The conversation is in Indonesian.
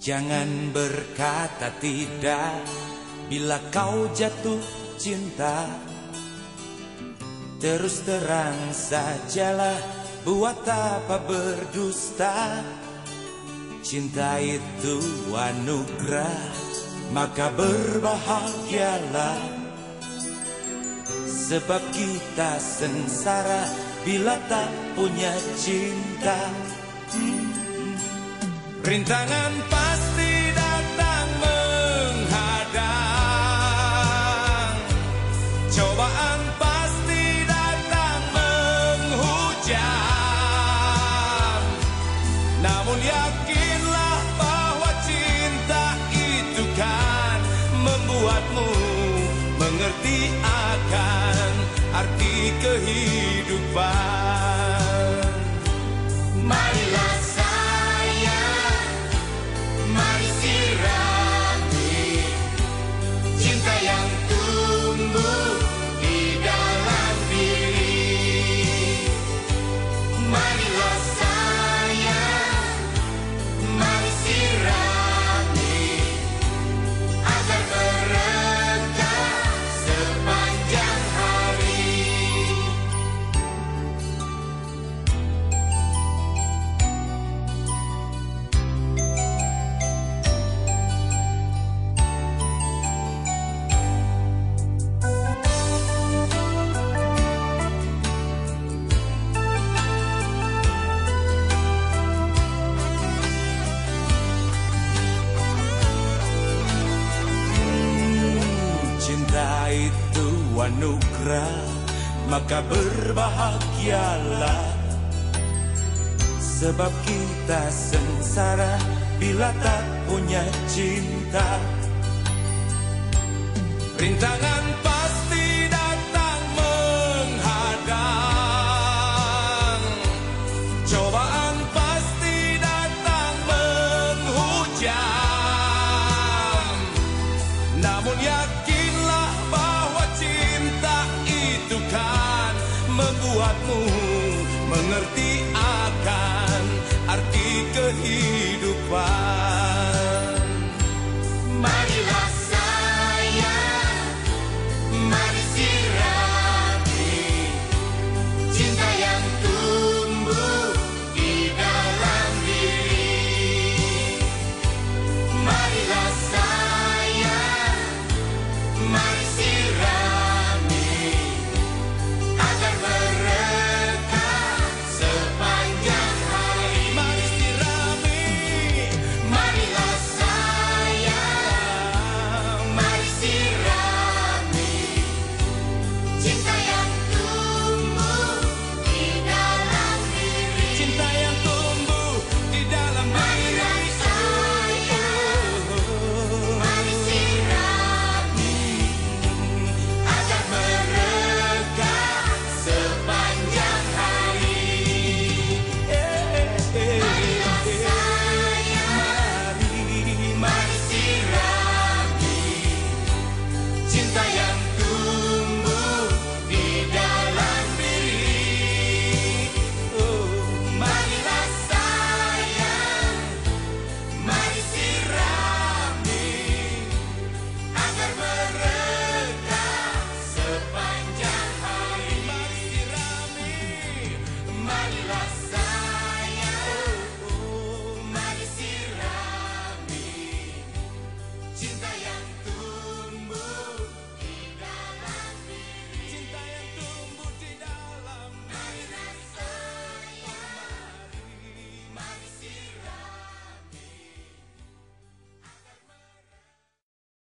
Jangan berkata tidak bila kau jatuh cinta Terus terang sajalah buat apa berdusta Cinta itu anugerah maka berbahagialah Sebab kita sengsara bila tak punya cinta. Rintangan pasti datang menghadang. Cobaan pasti datang menghujam. Namun yakinlah bahwa cinta itu kan membuatmu mengerti akan arti kehidupan Marilah itu anugerah Maka berbahagialah. Sebab kita sengsara Bila tak punya cinta. Rintangan mengerti akan arti kehidupan.